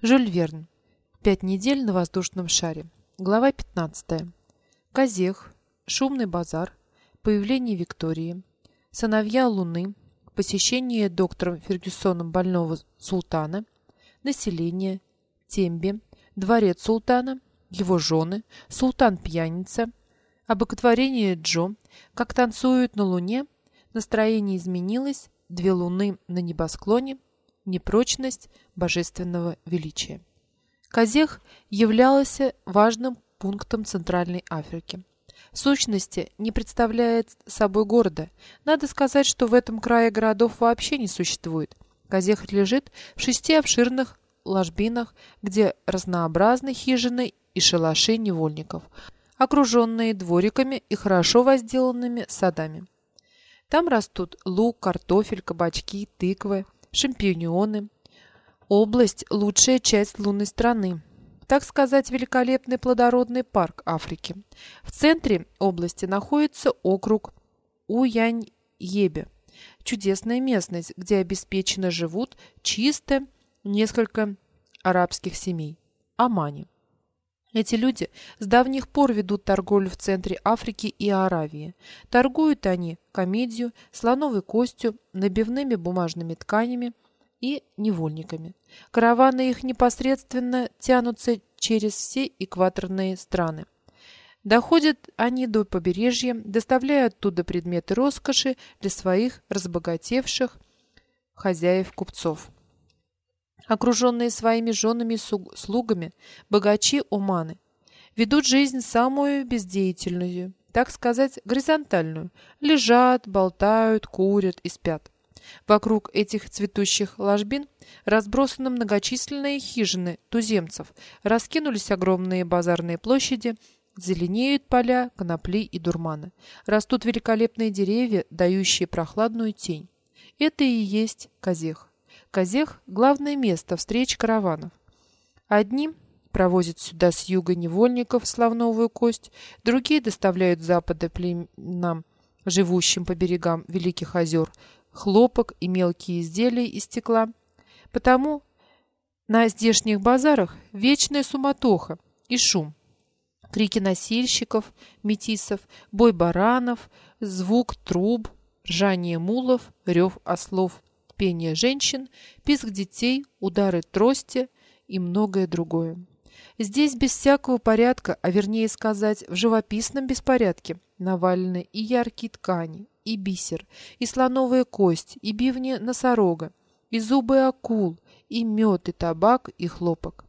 Жюль Верн. Пять недель на воздушном шаре. Глава 15. Казех. Шумный базар. Появление Виктории. Сыновья Луны. Посещение доктором Фергюсоном больного султана. Население. Тембе. Дворец султана. Его жены. Султан-пьяница. Обоготворение Джо. Как танцуют на луне. Настроение изменилось. Две луны на небосклоне непрочность божественного величия. Казех являлся важным пунктом Центральной Африки. В сущности, не представляет собой города. Надо сказать, что в этом крае городов вообще не существует. Казех лежит в шести обширных ложбинах, где разнообразны хижины и шалаши невольников, окруженные двориками и хорошо возделанными садами. Там растут лук, картофель, кабачки, тыквы, шампиньоны. Область – лучшая часть лунной страны. Так сказать, великолепный плодородный парк Африки. В центре области находится округ Уянь-Ебе. Чудесная местность, где обеспеченно живут чисто несколько арабских семей. Амани. Эти люди с давних пор ведут торговлю в центре Африки и Аравии. Торгуют они комедию, слоновой костью, набивными бумажными тканями и невольниками. Караваны их непосредственно тянутся через все экваторные страны. Доходят они до побережья, доставляя оттуда предметы роскоши для своих разбогатевших хозяев-купцов. Окруженные своими женами и слугами, богачи Оманы ведут жизнь самую бездеятельную, так сказать, горизонтальную. Лежат, болтают, курят и спят. Вокруг этих цветущих ложбин разбросаны многочисленные хижины туземцев, раскинулись огромные базарные площади, зеленеют поля, конопли и дурмана. Растут великолепные деревья, дающие прохладную тень. Это и есть Казех. Казех – главное место встреч караванов. Одни провозят сюда с юга невольников славновую кость, другие доставляют запада племенам, живущим по берегам Великих озер, хлопок и мелкие изделия из стекла. Потому на здешних базарах вечная суматоха и шум. Крики носильщиков, метисов, бой баранов, звук труб, ржание мулов, рев ослов пение женщин, писк детей, удары трости и многое другое. Здесь без всякого порядка, а вернее сказать, в живописном беспорядке, навалены и яркие ткани, и бисер, и слоновая кость, и бивни носорога, и зубы акул, и мед, и табак, и хлопок.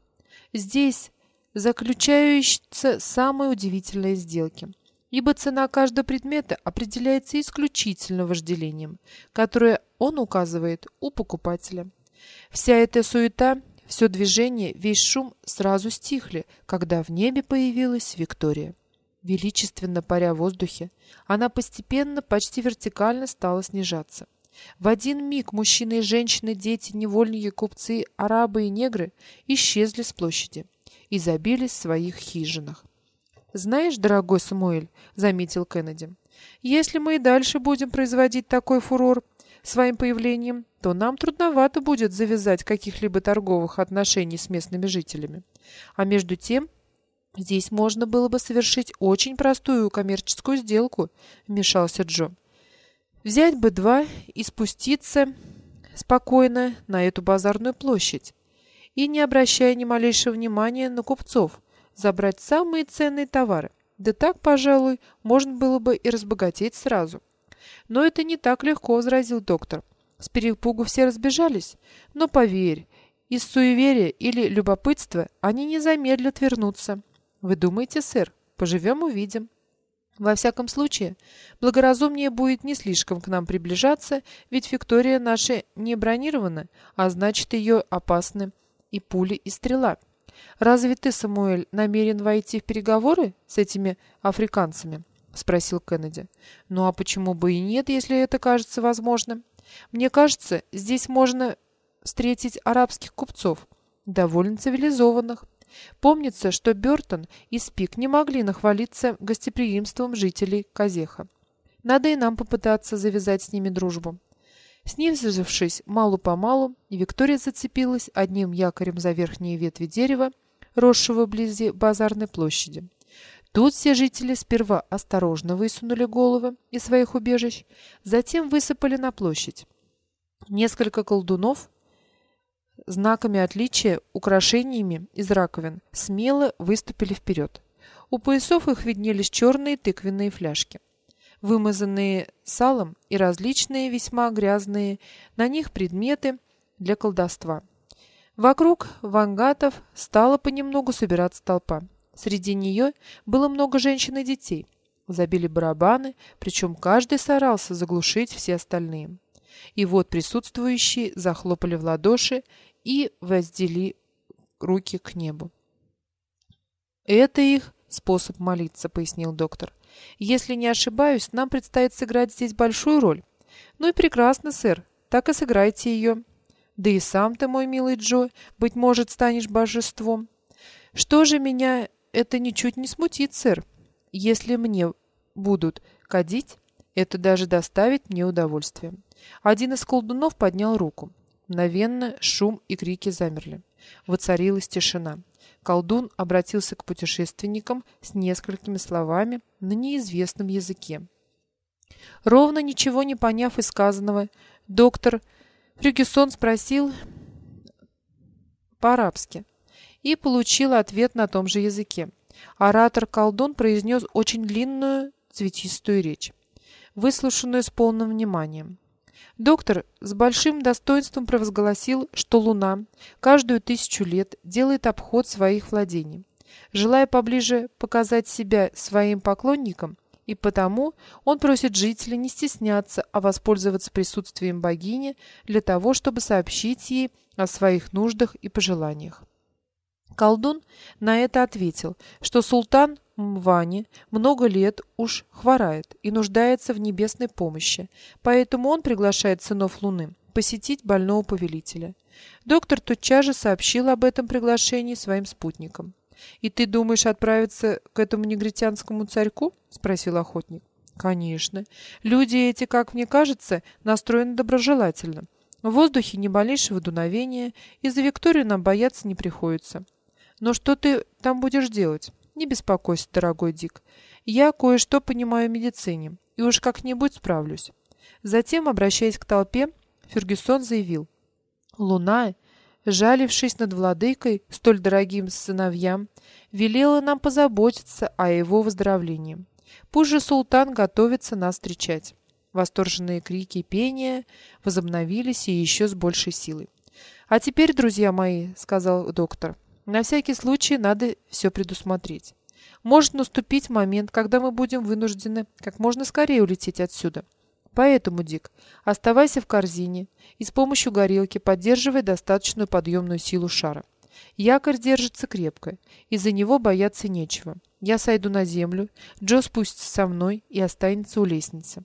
Здесь заключаются самые удивительные сделки – ибо цена каждого предмета определяется исключительно вожделением, которое он указывает у покупателя. Вся эта суета, все движение, весь шум сразу стихли, когда в небе появилась Виктория. Величественно паря в воздухе, она постепенно, почти вертикально стала снижаться. В один миг мужчины и женщины, дети, невольники, купцы, арабы и негры исчезли с площади и забились в своих хижинах. «Знаешь, дорогой Самуэль», — заметил Кеннеди, — «если мы и дальше будем производить такой фурор своим появлением, то нам трудновато будет завязать каких-либо торговых отношений с местными жителями. А между тем, здесь можно было бы совершить очень простую коммерческую сделку», — вмешался Джо. «Взять бы два и спуститься спокойно на эту базарную площадь, и не обращая ни малейшего внимания на купцов» забрать самые ценные товары. Да так, пожалуй, можно было бы и разбогатеть сразу. Но это не так легко, возразил доктор. С перепугу все разбежались. Но поверь, из суеверия или любопытства они не замедлят вернуться. Вы думаете, сэр? Поживем увидим. Во всяком случае, благоразумнее будет не слишком к нам приближаться, ведь Виктория наша не бронирована, а значит ее опасны и пули, и стрела. «Разве ты, Самуэль, намерен войти в переговоры с этими африканцами?» — спросил Кеннеди. «Ну а почему бы и нет, если это кажется возможным? Мне кажется, здесь можно встретить арабских купцов, довольно цивилизованных. Помнится, что Бертон и Спик не могли нахвалиться гостеприимством жителей Казеха. Надо и нам попытаться завязать с ними дружбу. Снизившись малу-помалу, Виктория зацепилась одним якорем за верхние ветви дерева, росшего вблизи базарной площади. Тут все жители сперва осторожно высунули головы из своих убежищ, затем высыпали на площадь. Несколько колдунов знаками отличия, украшениями из раковин, смело выступили вперед. У поясов их виднелись черные тыквенные фляжки вымазанные салом и различные весьма грязные на них предметы для колдовства. Вокруг вангатов стала понемногу собираться толпа. Среди нее было много женщин и детей. Забили барабаны, причем каждый старался заглушить все остальные. И вот присутствующие захлопали в ладоши и воздели руки к небу. Это их способ молиться, пояснил доктор. Если не ошибаюсь, нам предстоит сыграть здесь большую роль. Ну и прекрасно, сэр. Так и сыграйте ее. Да и сам ты, мой милый Джо, быть может, станешь божеством. Что же меня это ничуть не смутит, сэр. Если мне будут кадить, это даже доставит мне удовольствие. Один из колдунов поднял руку. Мгновенно шум и крики замерли. Воцарилась тишина колдун обратился к путешественникам с несколькими словами на неизвестном языке. Ровно ничего не поняв из сказанного, доктор Фрюгисон спросил по-арабски и получил ответ на том же языке. Оратор-колдун произнес очень длинную цветистую речь, выслушанную с полным вниманием. Доктор с большим достоинством провозгласил, что Луна каждую тысячу лет делает обход своих владений, желая поближе показать себя своим поклонникам, и потому он просит жителей не стесняться, а воспользоваться присутствием богини для того, чтобы сообщить ей о своих нуждах и пожеланиях. Колдун на это ответил, что султан Мвани много лет уж хворает и нуждается в небесной помощи, поэтому он приглашает сынов Луны посетить больного повелителя. Доктор тотчас же сообщил об этом приглашении своим спутникам. «И ты думаешь отправиться к этому негритянскому царьку?» — спросил охотник. «Конечно. Люди эти, как мне кажется, настроены доброжелательно. В воздухе ни малейшего дуновения, и за Викторию нам бояться не приходится. Но что ты там будешь делать?» Не беспокойся, дорогой Дик. Я кое-что понимаю в медицине, и уж как-нибудь справлюсь. Затем, обращаясь к толпе, Фергюсон заявил: "Луна, жалившись над владыкой, столь дорогим сыновьям, велела нам позаботиться о его выздоровлении. Пусть же султан готовится нас встречать". Восторженные крики и пение возобновились и еще с большей силой. "А теперь, друзья мои", сказал доктор. На всякий случай надо все предусмотреть. Может наступить момент, когда мы будем вынуждены как можно скорее улететь отсюда. Поэтому, Дик, оставайся в корзине и с помощью горелки поддерживай достаточную подъемную силу шара. Якорь держится крепко, из-за него бояться нечего. Я сойду на землю, Джо спустится со мной и останется у лестницы.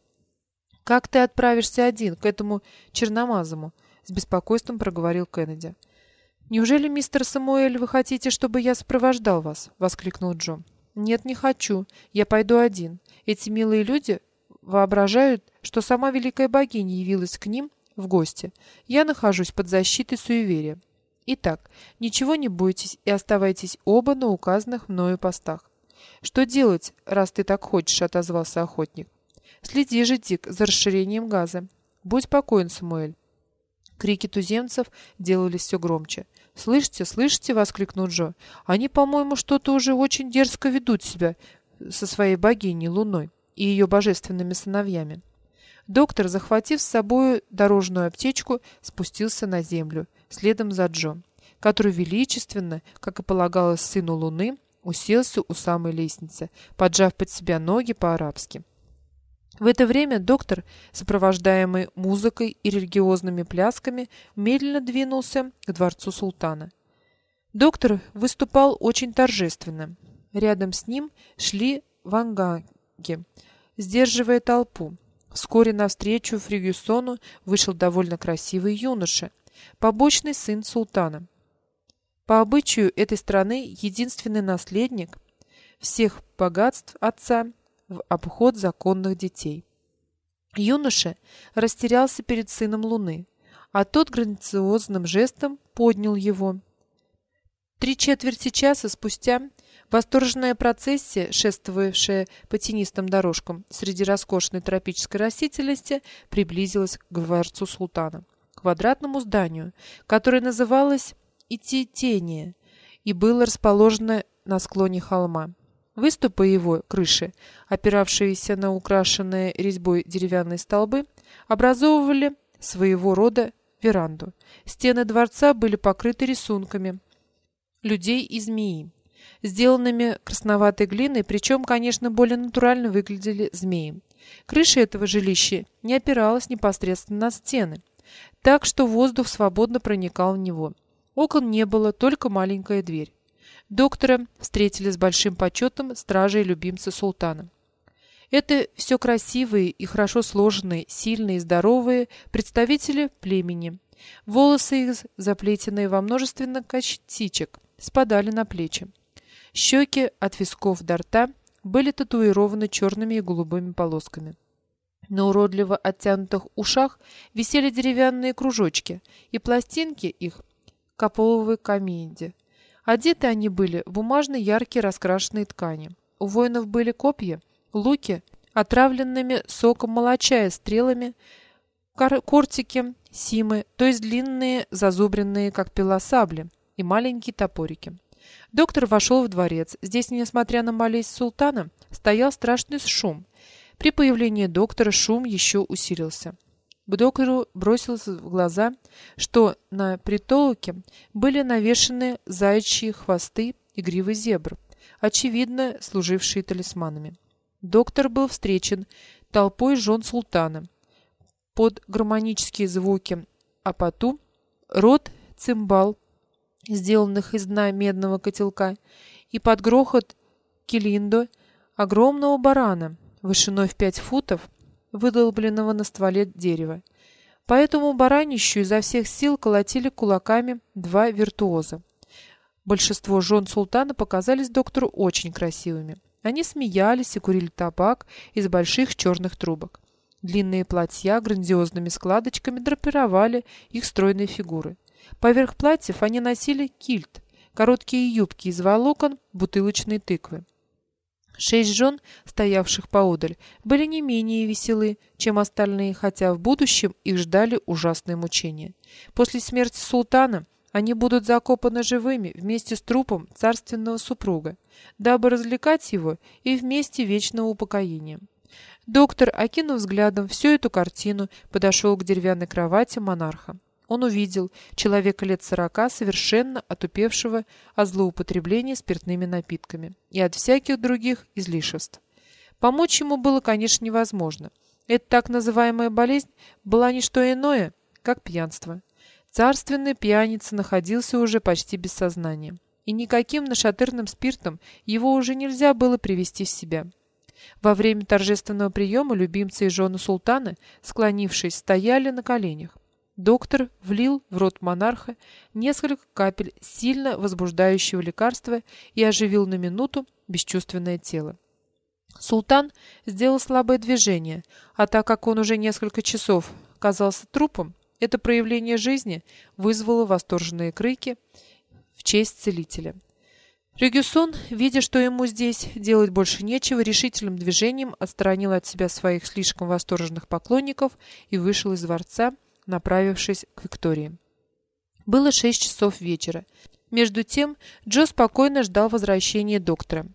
Как ты отправишься один к этому черномазому? с беспокойством проговорил Кеннеди. «Неужели, мистер Самуэль, вы хотите, чтобы я сопровождал вас?» — воскликнул Джо. «Нет, не хочу. Я пойду один. Эти милые люди воображают, что сама великая богиня явилась к ним в гости. Я нахожусь под защитой суеверия. Итак, ничего не бойтесь и оставайтесь оба на указанных мною постах. Что делать, раз ты так хочешь, отозвался охотник. Следи же, Дик, за расширением газа. Будь покоен, Самуэль. Крики туземцев делались все громче. «Слышите, слышите!» — воскликнул Джо. «Они, по-моему, что-то уже очень дерзко ведут себя со своей богиней Луной и ее божественными сыновьями». Доктор, захватив с собой дорожную аптечку, спустился на землю, следом за Джо, который величественно, как и полагалось сыну Луны, уселся у самой лестницы, поджав под себя ноги по-арабски. В это время доктор, сопровождаемый музыкой и религиозными плясками, медленно двинулся к дворцу султана. Доктор выступал очень торжественно. Рядом с ним шли вангаги, сдерживая толпу. Вскоре навстречу Фригюсону вышел довольно красивый юноша, побочный сын султана. По обычаю этой страны единственный наследник всех богатств отца в обход законных детей. Юноша растерялся перед сыном Луны, а тот грациозным жестом поднял его. Три четверти часа спустя восторженная процессия, шествовавшая по тенистым дорожкам среди роскошной тропической растительности, приблизилась к дворцу султана, квадратному зданию, которое называлось Ититение и было расположено на склоне холма. Выступы его крыши, опиравшиеся на украшенные резьбой деревянные столбы, образовывали своего рода веранду. Стены дворца были покрыты рисунками людей и змеи, сделанными красноватой глиной, причем, конечно, более натурально выглядели змеи. Крыша этого жилища не опиралась непосредственно на стены, так что воздух свободно проникал в него. Окон не было, только маленькая дверь. Доктора встретили с большим почетом стражи и любимцы султана. Это все красивые и хорошо сложенные, сильные и здоровые представители племени. Волосы их, заплетенные во множественно косичек, спадали на плечи. Щеки от висков до рта были татуированы черными и голубыми полосками. На уродливо оттянутых ушах висели деревянные кружочки, и пластинки их каполовой каменде. Одеты они были в бумажные яркие раскрашенные ткани. У воинов были копья, луки, отравленными соком молочая стрелами, кортики, симы, то есть длинные, зазубренные, как пила сабли, и маленькие топорики. Доктор вошел в дворец. Здесь, несмотря на болезнь султана, стоял страшный шум. При появлении доктора шум еще усилился. Доктору бросилось в глаза, что на притолоке были навешаны заячьи хвосты и гривы зебр, очевидно, служившие талисманами. Доктор был встречен толпой жен султана. Под гармонические звуки апату, рот цимбал, сделанных из дна медного котелка, и под грохот килиндо огромного барана, вышиной в пять футов, выдолбленного на стволе дерева. По этому баранищу изо всех сил колотили кулаками два виртуоза. Большинство жен султана показались доктору очень красивыми. Они смеялись и курили табак из больших черных трубок. Длинные платья грандиозными складочками драпировали их стройные фигуры. Поверх платьев они носили кильт, короткие юбки из волокон, бутылочные тыквы. Шесть жен, стоявших поодаль, были не менее веселы, чем остальные, хотя в будущем их ждали ужасные мучения. После смерти султана они будут закопаны живыми вместе с трупом царственного супруга, дабы развлекать его и вместе вечного упокоения. Доктор, окинув взглядом всю эту картину, подошел к деревянной кровати монарха. Он увидел человека лет сорока, совершенно отупевшего от злоупотребления спиртными напитками и от всяких других излишеств. Помочь ему было, конечно, невозможно. Эта так называемая болезнь была не что иное, как пьянство. Царственный пьяница находился уже почти без сознания, и никаким нашатырным спиртом его уже нельзя было привести в себя. Во время торжественного приема любимцы и жены султана, склонившись, стояли на коленях. Доктор влил в рот монарха несколько капель сильно возбуждающего лекарства и оживил на минуту бесчувственное тело. Султан сделал слабое движение, а так как он уже несколько часов казался трупом, это проявление жизни вызвало восторженные крики в честь целителя. Рюгюсон, видя, что ему здесь делать больше нечего, решительным движением отстранил от себя своих слишком восторженных поклонников и вышел из дворца, направившись к Виктории. Было шесть часов вечера. Между тем Джо спокойно ждал возвращения доктора.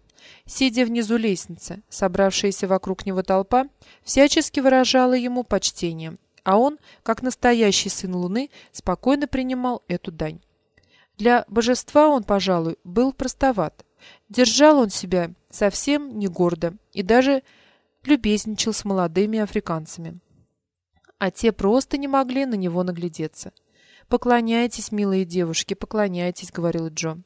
Сидя внизу лестницы, собравшаяся вокруг него толпа всячески выражала ему почтение, а он, как настоящий сын Луны, спокойно принимал эту дань. Для божества он, пожалуй, был простоват. Держал он себя совсем не гордо и даже любезничал с молодыми африканцами а те просто не могли на него наглядеться. «Поклоняйтесь, милые девушки, поклоняйтесь», — говорил Джо.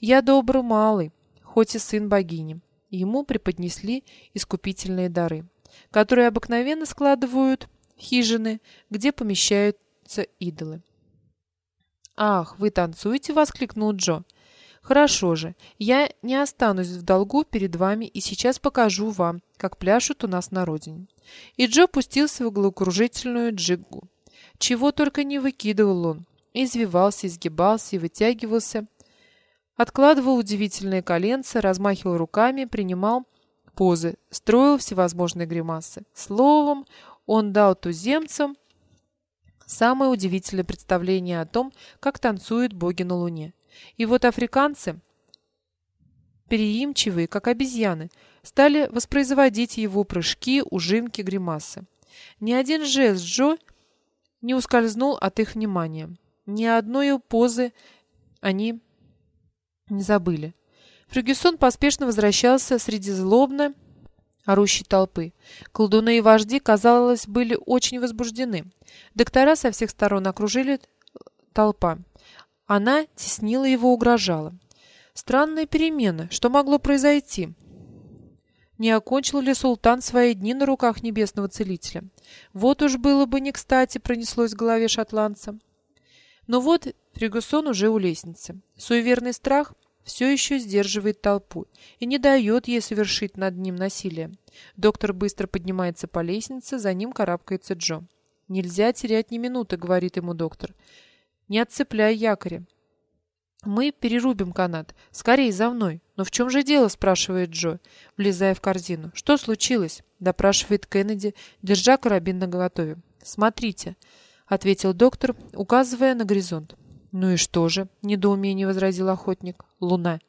«Я добрый малый, хоть и сын богини». Ему преподнесли искупительные дары, которые обыкновенно складывают хижины, где помещаются идолы. «Ах, вы танцуете?» — воскликнул Джо. Хорошо же, я не останусь в долгу перед вами и сейчас покажу вам, как пляшут у нас на родине. И Джо пустился в головокружительную джиггу. Чего только не выкидывал он. Извивался, изгибался и вытягивался. Откладывал удивительные коленца, размахивал руками, принимал позы, строил всевозможные гримасы. Словом, он дал туземцам самое удивительное представление о том, как танцуют боги на Луне. И вот африканцы, переимчивые, как обезьяны, стали воспроизводить его прыжки, ужимки, гримасы. Ни один жест Джо не ускользнул от их внимания. Ни одной позы они не забыли. Фергюсон поспешно возвращался среди злобно орущей толпы. Колдуны и вожди, казалось, были очень возбуждены. Доктора со всех сторон окружили толпа. Она теснила его, угрожала. Странная перемена. Что могло произойти? Не окончил ли султан свои дни на руках небесного целителя? Вот уж было бы не кстати, пронеслось в голове шотландца. Но вот Фергюсон уже у лестницы. Суеверный страх все еще сдерживает толпу и не дает ей совершить над ним насилие. Доктор быстро поднимается по лестнице, за ним карабкается Джо. «Нельзя терять ни минуты», — говорит ему доктор. Не отцепляй якоря. Мы перерубим канат. Скорей за мной. Но в чем же дело, спрашивает Джо, влезая в корзину. Что случилось? допрашивает Кеннеди, держа карабин наготове. Смотрите, ответил доктор, указывая на горизонт. Ну и что же? недоумение возразил охотник. Луна.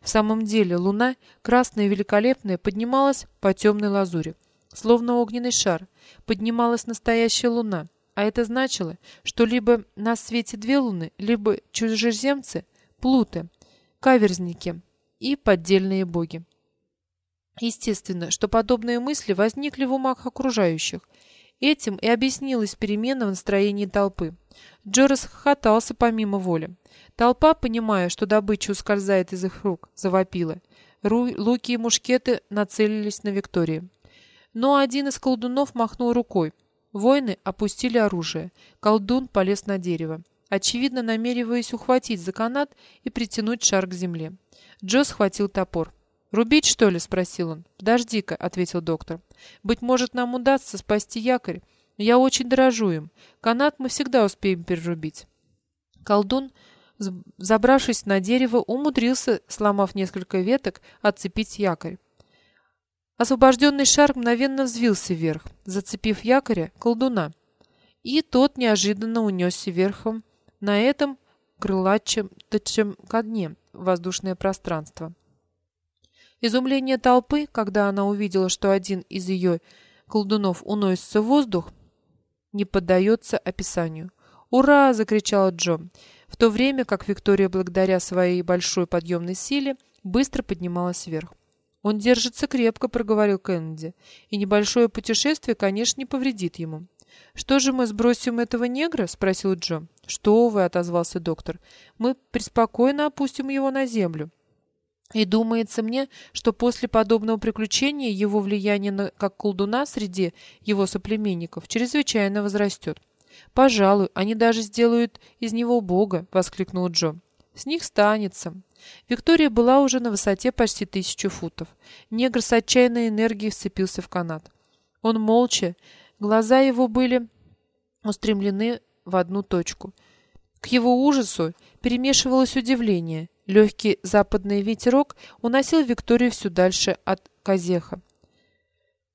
В самом деле, луна, красная и великолепная, поднималась по темной лазури, словно огненный шар. Поднималась настоящая луна. А это значило, что либо на свете две луны, либо чужеземцы, плуты, каверзники и поддельные боги. Естественно, что подобные мысли возникли в умах окружающих. Этим и объяснилась перемена в настроении толпы. Джо расхохотался помимо воли. Толпа, понимая, что добыча ускользает из их рук, завопила. Ру луки и мушкеты нацелились на Викторию. Но один из колдунов махнул рукой. Воины опустили оружие. Колдун полез на дерево, очевидно намереваясь ухватить за канат и притянуть шар к земле. Джо схватил топор. «Рубить, что ли?» — спросил он. «Подожди-ка», — ответил доктор. «Быть может, нам удастся спасти якорь. Я очень дорожу им. Канат мы всегда успеем перерубить». Колдун, забравшись на дерево, умудрился, сломав несколько веток, отцепить якорь. Освобожденный шар мгновенно взвился вверх, зацепив якоря колдуна. И тот неожиданно унесся верхом на этом крылатчем тычем ко дне воздушное пространство. Изумление толпы, когда она увидела, что один из ее колдунов уносится в воздух, не поддается описанию. «Ура!» — закричала Джо, в то время как Виктория, благодаря своей большой подъемной силе, быстро поднималась вверх. «Он держится крепко», — проговорил Кеннеди. «И небольшое путешествие, конечно, не повредит ему». «Что же мы сбросим этого негра?» — спросил Джо. «Что вы?» — отозвался доктор. «Мы преспокойно опустим его на землю». И думается мне, что после подобного приключения его влияние на, как колдуна среди его соплеменников чрезвычайно возрастет. «Пожалуй, они даже сделают из него бога!» — воскликнул Джо. «С них станется!» Виктория была уже на высоте почти тысячи футов. Негр с отчаянной энергией вцепился в канат. Он молча, глаза его были устремлены в одну точку. К его ужасу перемешивалось удивление. Легкий западный ветерок уносил Викторию все дальше от Казеха.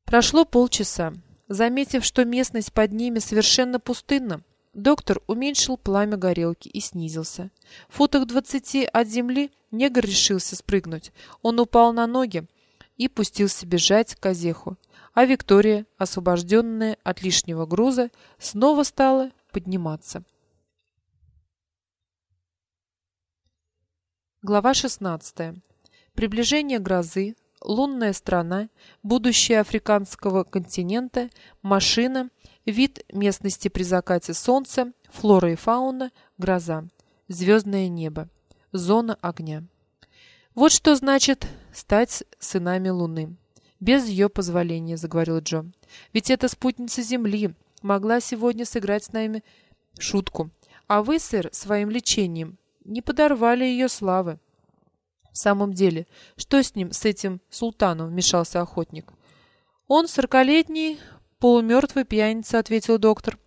Прошло полчаса. Заметив, что местность под ними совершенно пустынна, Доктор уменьшил пламя горелки и снизился. В футах двадцати от земли негр решился спрыгнуть. Он упал на ноги и пустился бежать к Озеху. А Виктория, освобожденная от лишнего груза, снова стала подниматься. Глава 16. Приближение грозы, лунная страна, будущее африканского континента, машина – Вид местности при закате солнца, флора и фауна, гроза, звездное небо, зона огня. Вот что значит стать сынами Луны. Без ее позволения, заговорил Джо. Ведь эта спутница Земли могла сегодня сыграть с нами шутку. А вы, сэр, своим лечением не подорвали ее славы. В самом деле, что с ним, с этим султаном, вмешался охотник. Он сорокалетний, полумертвый пьяница, ответил доктор.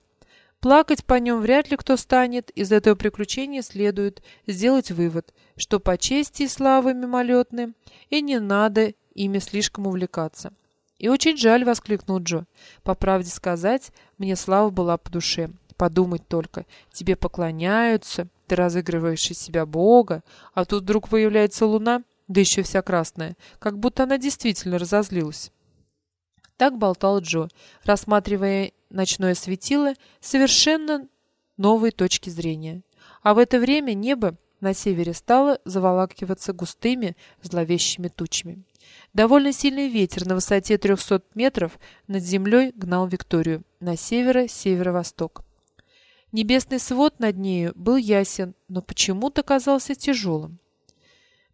Плакать по нем вряд ли кто станет, из этого приключения следует сделать вывод, что по чести и славы мимолетны, и не надо ими слишком увлекаться. «И очень жаль», — воскликнул Джо. «По правде сказать, мне слава была по душе. Подумать только, тебе поклоняются, ты разыгрываешь из себя Бога, а тут вдруг появляется луна, да еще вся красная, как будто она действительно разозлилась». Так болтал Джо, рассматривая ночное светило совершенно новой точки зрения. А в это время небо на севере стало заволакиваться густыми зловещими тучами. Довольно сильный ветер на высоте 300 метров над землей гнал Викторию на северо-северо-восток. Небесный свод над нею был ясен, но почему-то казался тяжелым.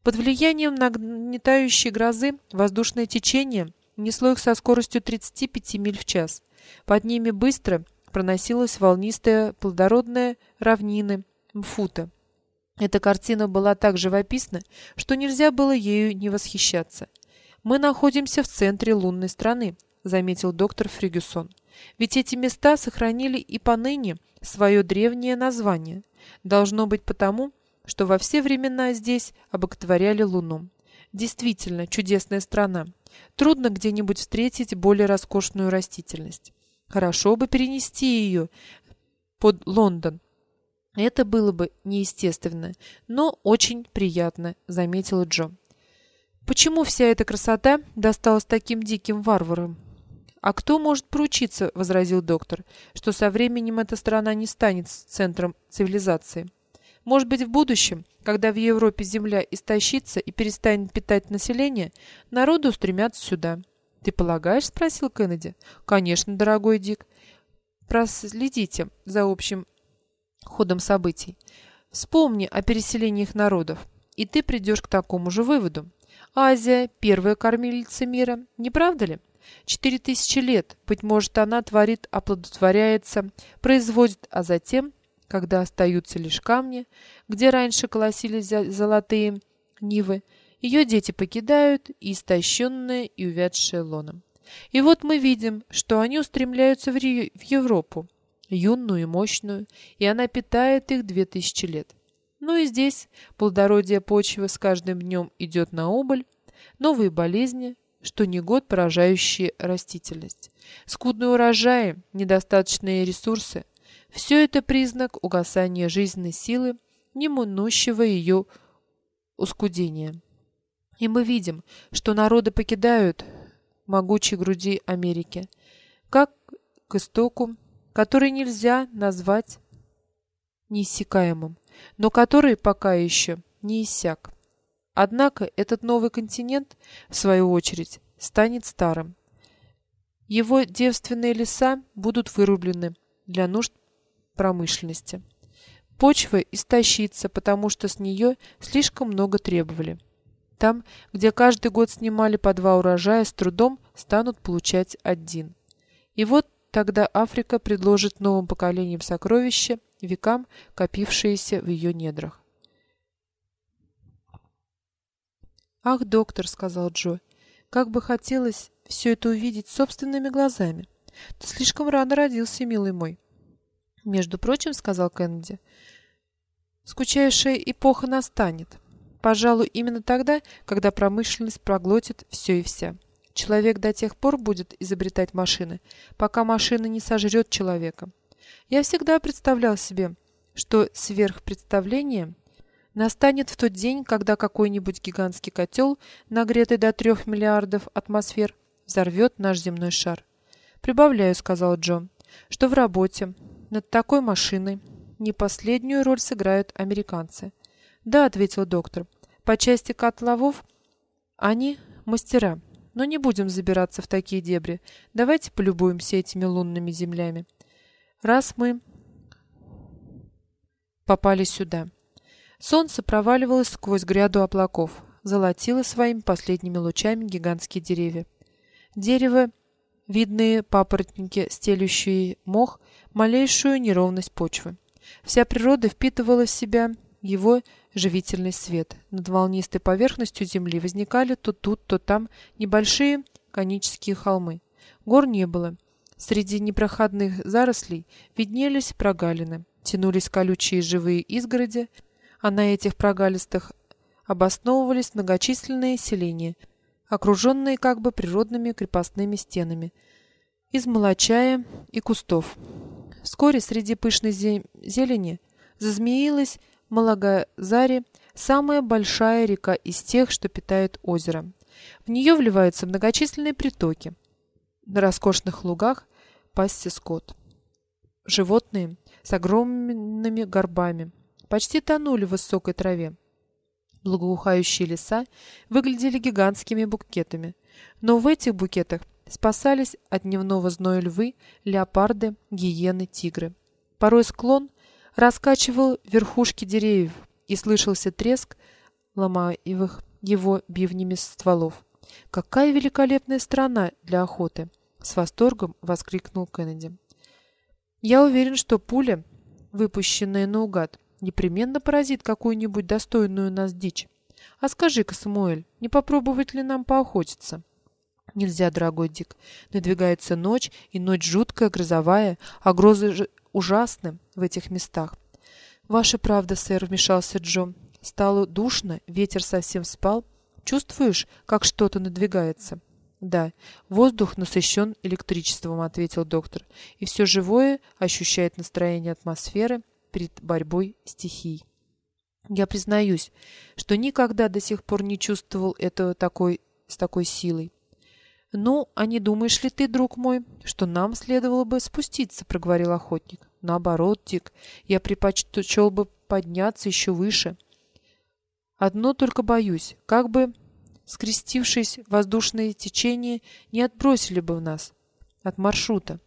Под влиянием нагнетающей грозы воздушное течение несло их со скоростью 35 миль в час. Под ними быстро проносилась волнистая плодородная равнина Мфута. Эта картина была так живописна, что нельзя было ею не восхищаться. «Мы находимся в центре лунной страны», — заметил доктор Фригюсон. «Ведь эти места сохранили и поныне свое древнее название. Должно быть потому, что во все времена здесь обоготворяли Луну. Действительно, чудесная страна. Трудно где-нибудь встретить более роскошную растительность. Хорошо бы перенести ее под Лондон, это было бы неестественно, но очень приятно, заметила Джо. Почему вся эта красота досталась таким диким варварам? А кто может поручиться, возразил доктор, что со временем эта страна не станет центром цивилизации? Может быть, в будущем, когда в Европе земля истощится и перестанет питать население, народы устремятся сюда. Ты полагаешь, спросил Кеннеди. Конечно, дорогой Дик. Проследите за общим ходом событий. Вспомни о переселениях народов, и ты придешь к такому же выводу. Азия – первая кормилица мира, не правда ли? Четыре тысячи лет, быть может, она творит, оплодотворяется, производит, а затем, когда остаются лишь камни, где раньше колосились золотые нивы, ее дети покидают и истощенные и увядшие лоном. И вот мы видим, что они устремляются в, Ри в Европу, юную и мощную, и она питает их две тысячи лет. Ну и здесь плодородие почвы с каждым днем идет на убыль, новые болезни, что не год поражающие растительность. Скудные урожаи, недостаточные ресурсы – все это признак угасания жизненной силы, неминущего ее ускудения. И мы видим, что народы покидают могучие груди Америки, как к истоку который нельзя назвать неиссякаемым, но который пока еще не иссяк. Однако этот новый континент, в свою очередь, станет старым. Его девственные леса будут вырублены для нужд промышленности. Почва истощится, потому что с нее слишком много требовали. Там, где каждый год снимали по два урожая, с трудом станут получать один. И вот Тогда Африка предложит новым поколениям сокровища, векам копившиеся в ее недрах. «Ах, доктор», — сказал Джо, — «как бы хотелось все это увидеть собственными глазами. Ты слишком рано родился, милый мой». «Между прочим», — сказал Кеннеди, — «скучающая эпоха настанет. Пожалуй, именно тогда, когда промышленность проглотит все и вся». Человек до тех пор будет изобретать машины, пока машина не сожрет человека. Я всегда представлял себе, что сверхпредставление настанет в тот день, когда какой-нибудь гигантский котел, нагретый до трех миллиардов атмосфер, взорвет наш земной шар. Прибавляю, сказал Джон, что в работе над такой машиной не последнюю роль сыграют американцы. Да, ответил доктор. По части котловов они мастера. Но не будем забираться в такие дебри. Давайте полюбуемся этими лунными землями. Раз мы попали сюда. Солнце проваливалось сквозь гряду облаков, золотило своими последними лучами гигантские деревья. Дерево, видные папоротники, стелющие мох, малейшую неровность почвы. Вся природа впитывала в себя его живительный свет. Над волнистой поверхностью земли возникали то тут, то там небольшие конические холмы. Гор не было. Среди непроходных зарослей виднелись прогалины, тянулись колючие живые изгороди, а на этих прогалистых обосновывались многочисленные селения, окруженные как бы природными крепостными стенами из молочая и кустов. Вскоре среди пышной зелени зазмеилась Малагазаре, самая большая река из тех, что питает озеро. В нее вливаются многочисленные притоки. На роскошных лугах пасся скот. Животные с огромными горбами почти тонули в высокой траве. Благоухающие леса выглядели гигантскими букетами, но в этих букетах спасались от дневного зноя львы, леопарды, гиены, тигры. Порой склон раскачивал верхушки деревьев, и слышался треск ломаемых его бивнями стволов. Какая великолепная страна для охоты, с восторгом воскликнул Кеннеди. Я уверен, что пуля, выпущенная наугад, непременно поразит какую-нибудь достойную нас дичь. А скажи-ка, Самуэль, не попробовать ли нам поохотиться? Нельзя, дорогой Дик. Надвигается ночь, и ночь жуткая, грозовая, а грозы ужасны в этих местах. Ваша правда, сэр, вмешался Джо. Стало душно, ветер совсем спал. Чувствуешь, как что-то надвигается? Да, воздух насыщен электричеством, ответил доктор. И все живое ощущает настроение атмосферы перед борьбой стихий. Я признаюсь, что никогда до сих пор не чувствовал этого такой с такой силой. Ну, а не думаешь ли ты, друг мой, что нам следовало бы спуститься, проговорил охотник. Наоборот, Дик, я предпочел бы подняться еще выше. Одно только боюсь, как бы скрестившись воздушные течения не отбросили бы в нас от маршрута.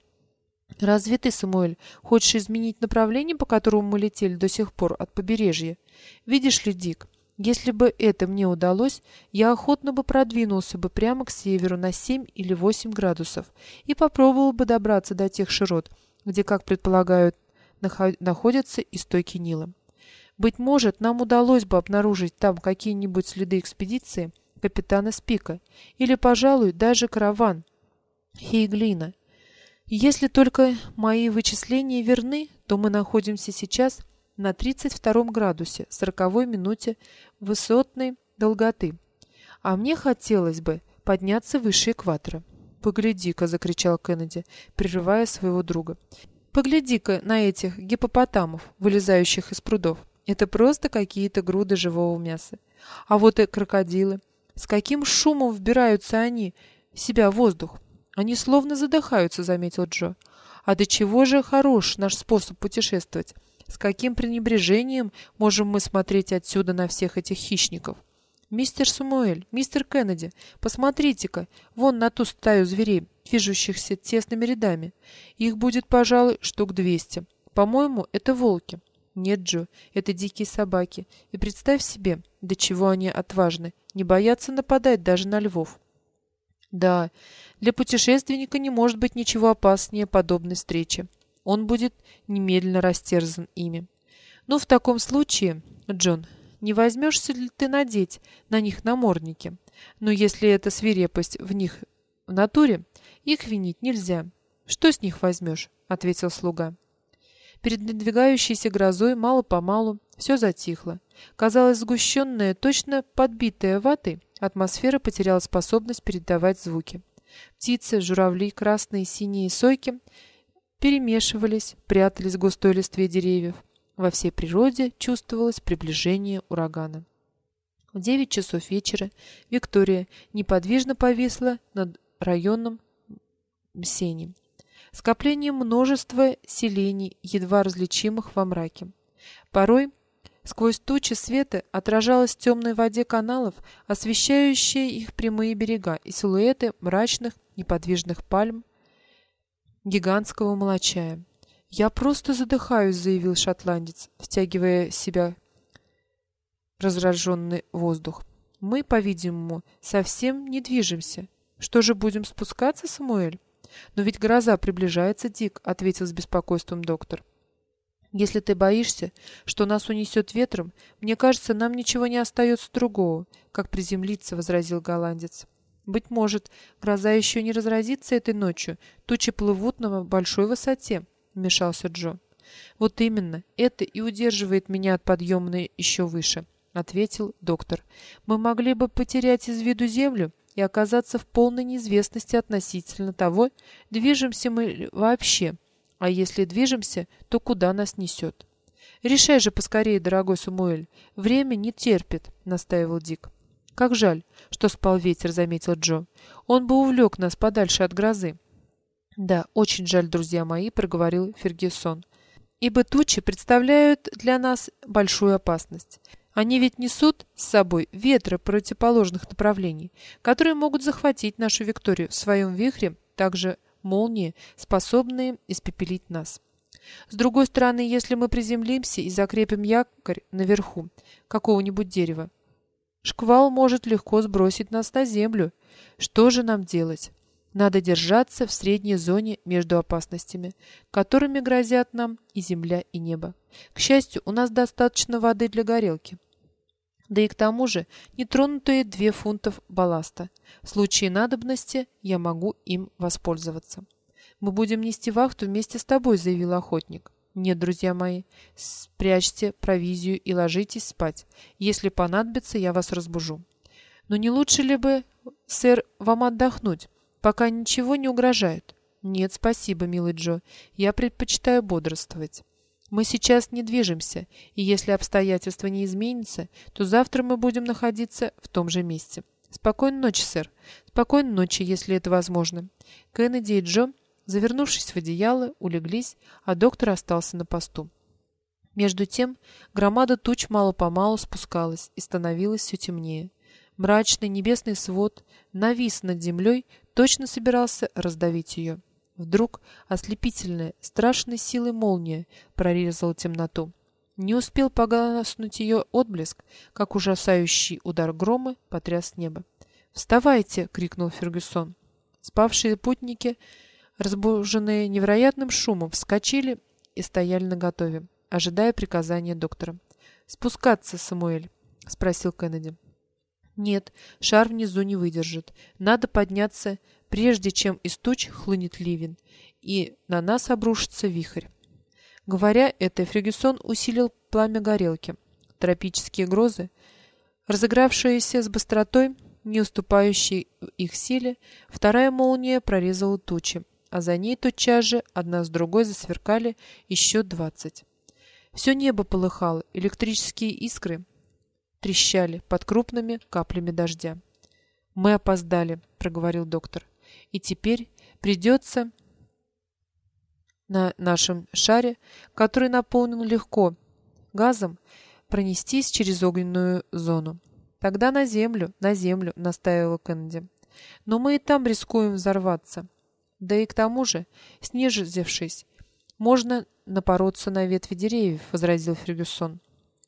Разве ты, Самуэль, хочешь изменить направление, по которому мы летели до сих пор от побережья? Видишь ли, Дик, если бы это мне удалось, я охотно бы продвинулся бы прямо к северу на 7 или 8 градусов и попробовал бы добраться до тех широт, где, как предполагают, находятся истоки Нила. Быть может, нам удалось бы обнаружить там какие-нибудь следы экспедиции капитана Спика или, пожалуй, даже караван Хейглина. Если только мои вычисления верны, то мы находимся сейчас на 32 градусе 40 минуте высотной долготы. А мне хотелось бы подняться выше экватора. Погляди-ка, закричал Кеннеди, прерывая своего друга. Погляди-ка на этих гипопотамов, вылезающих из прудов. Это просто какие-то груды живого мяса. А вот и крокодилы. С каким шумом вбираются они в себя воздух? Они словно задыхаются, заметил Джо. А до чего же хорош наш способ путешествовать? С каким пренебрежением можем мы смотреть отсюда на всех этих хищников? Мистер Самуэль, мистер Кеннеди, посмотрите-ка, вон на ту стаю зверей, движущихся тесными рядами. Их будет, пожалуй, штук двести. По-моему, это волки. Нет, Джо, это дикие собаки. И представь себе, до чего они отважны, не боятся нападать даже на львов. Да, для путешественника не может быть ничего опаснее подобной встречи он будет немедленно растерзан ими. Ну, в таком случае, Джон, не возьмешься ли ты надеть на них намордники? Но если эта свирепость в них в натуре, их винить нельзя. Что с них возьмешь? ответил слуга. Перед надвигающейся грозой мало-помалу все затихло. Казалось, сгущенная, точно подбитая ватой, атмосфера потеряла способность передавать звуки. Птицы, журавли, красные, синие сойки перемешивались, прятались в густой листве деревьев. Во всей природе чувствовалось приближение урагана. В девять часов вечера Виктория неподвижно повисла над районом Мсени. Скопление множества селений, едва различимых во мраке. Порой сквозь тучи света отражалась в темной воде каналов, освещающие их прямые берега и силуэты мрачных неподвижных пальм, гигантского молочая. «Я просто задыхаюсь», — заявил шотландец, втягивая в себя разраженный воздух. «Мы, по-видимому, совсем не движемся. Что же будем спускаться, Самуэль?» «Но ведь гроза приближается, Дик», — ответил с беспокойством доктор. Если ты боишься, что нас унесет ветром, мне кажется, нам ничего не остается другого, как приземлиться, — возразил голландец. Быть может, гроза еще не разразится этой ночью, тучи плывут на большой высоте, — вмешался Джо. Вот именно, это и удерживает меня от подъема еще выше, — ответил доктор. Мы могли бы потерять из виду землю и оказаться в полной неизвестности относительно того, движемся мы вообще, а если движемся, то куда нас несет? Решай же поскорее, дорогой Самуэль. Время не терпит, настаивал Дик. Как жаль, что спал ветер, заметил Джо. Он бы увлек нас подальше от грозы. Да, очень жаль, друзья мои, проговорил Фергюсон. Ибо тучи представляют для нас большую опасность. Они ведь несут с собой ветры противоположных направлений, которые могут захватить нашу Викторию в своем вихре также молнии, способные испепелить нас. С другой стороны, если мы приземлимся и закрепим якорь наверху какого-нибудь дерева, шквал может легко сбросить нас на землю. Что же нам делать? Надо держаться в средней зоне между опасностями, которыми грозят нам и земля, и небо. К счастью, у нас достаточно воды для горелки. Да и к тому же нетронутые две фунтов балласта. В случае надобности я могу им воспользоваться. Мы будем нести вахту вместе с тобой, заявил охотник. Нет, друзья мои, спрячьте провизию и ложитесь спать. Если понадобится, я вас разбужу. Но не лучше ли бы, сэр, вам отдохнуть, пока ничего не угрожает? Нет, спасибо, милый Джо. Я предпочитаю бодрствовать. Мы сейчас не движемся, и если обстоятельства не изменятся, то завтра мы будем находиться в том же месте. Спокойной ночи, сэр. Спокойной ночи, если это возможно. Кеннеди и Джо, завернувшись в одеяло, улеглись, а доктор остался на посту. Между тем, громада туч мало-помалу спускалась и становилось все темнее. Мрачный небесный свод навис над землей, точно собирался раздавить ее. Вдруг ослепительная, страшной силой молния прорезала темноту. Не успел погаснуть ее отблеск, как ужасающий удар грома потряс небо. «Вставайте!» — крикнул Фергюсон. Спавшие путники, разбуженные невероятным шумом, вскочили и стояли наготове, ожидая приказания доктора. «Спускаться, Самуэль!» — спросил Кеннеди. «Нет, шар внизу не выдержит. Надо подняться прежде чем из туч хлынет ливень, и на нас обрушится вихрь. Говоря это, Фергюсон усилил пламя горелки. Тропические грозы, разыгравшиеся с быстротой, не уступающей их силе, вторая молния прорезала тучи, а за ней тотчас же одна с другой засверкали еще двадцать. Все небо полыхало, электрические искры трещали под крупными каплями дождя. «Мы опоздали», — проговорил доктор. И теперь придется на нашем шаре, который наполнен легко газом, пронестись через огненную зону. Тогда на землю, на землю, настаивал Кеннеди. Но мы и там рискуем взорваться. Да и к тому же, снижившись, можно напороться на ветви деревьев, возразил Фергюсон.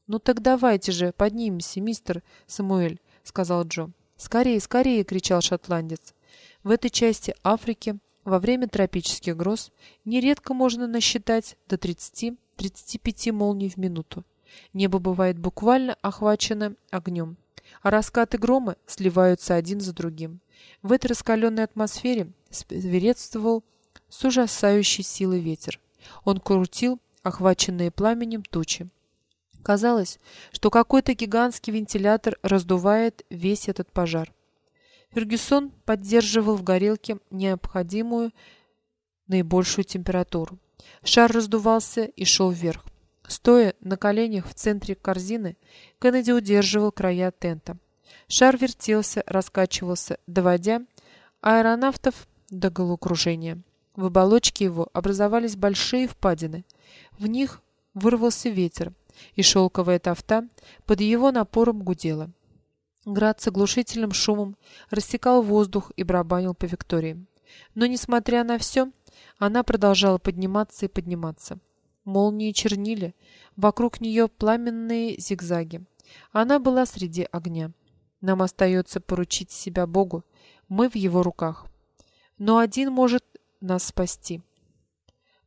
Ну так давайте же, поднимемся, мистер Самуэль, сказал Джо. Скорее, скорее, кричал шотландец. В этой части Африки во время тропических гроз нередко можно насчитать до 30-35 молний в минуту. Небо бывает буквально охвачено огнем, а раскаты грома сливаются один за другим. В этой раскаленной атмосфере свирепствовал с ужасающей силой ветер. Он крутил охваченные пламенем тучи. Казалось, что какой-то гигантский вентилятор раздувает весь этот пожар. Фергюсон поддерживал в горелке необходимую наибольшую температуру. Шар раздувался и шел вверх. Стоя на коленях в центре корзины, Кеннеди удерживал края тента. Шар вертелся, раскачивался, доводя аэронавтов до головокружения. В оболочке его образовались большие впадины. В них вырвался ветер, и шелковая тафта под его напором гудела. Град с оглушительным шумом рассекал воздух и барабанил по Виктории. Но, несмотря на все, она продолжала подниматься и подниматься. Молнии чернили, вокруг нее пламенные зигзаги. Она была среди огня. Нам остается поручить себя Богу, мы в его руках. Но один может нас спасти.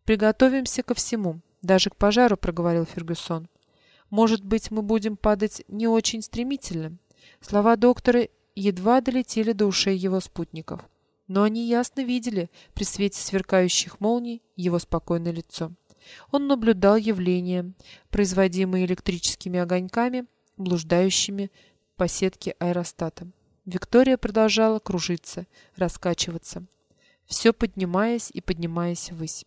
Приготовимся ко всему, Даже к пожару, проговорил Фергюсон. Может быть, мы будем падать не очень стремительно. Слова доктора едва долетели до ушей его спутников, но они ясно видели при свете сверкающих молний его спокойное лицо. Он наблюдал явления, производимые электрическими огоньками, блуждающими по сетке аэростата. Виктория продолжала кружиться, раскачиваться, все поднимаясь и поднимаясь ввысь.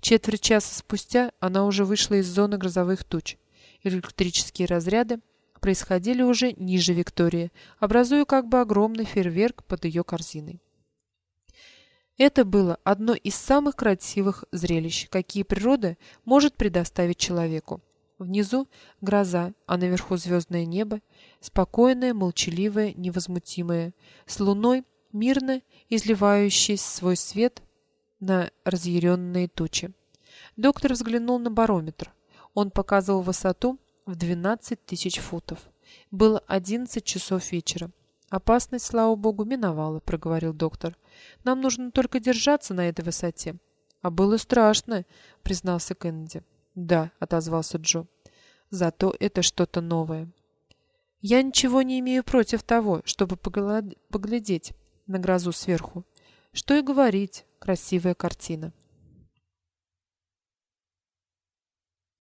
Четверть часа спустя она уже вышла из зоны грозовых туч. Электрические разряды происходили уже ниже Виктории, образуя как бы огромный фейерверк под ее корзиной. Это было одно из самых красивых зрелищ, какие природа может предоставить человеку. Внизу гроза, а наверху звездное небо, спокойное, молчаливое, невозмутимое, с луной, мирно изливающей свой свет на разъяренные тучи. Доктор взглянул на барометр. Он показывал высоту в 12 тысяч футов. Было 11 часов вечера. Опасность, слава богу, миновала, проговорил доктор. Нам нужно только держаться на этой высоте. А было страшно, признался Кеннеди. Да, отозвался Джо. Зато это что-то новое. Я ничего не имею против того, чтобы поглядеть на грозу сверху. Что и говорить, красивая картина.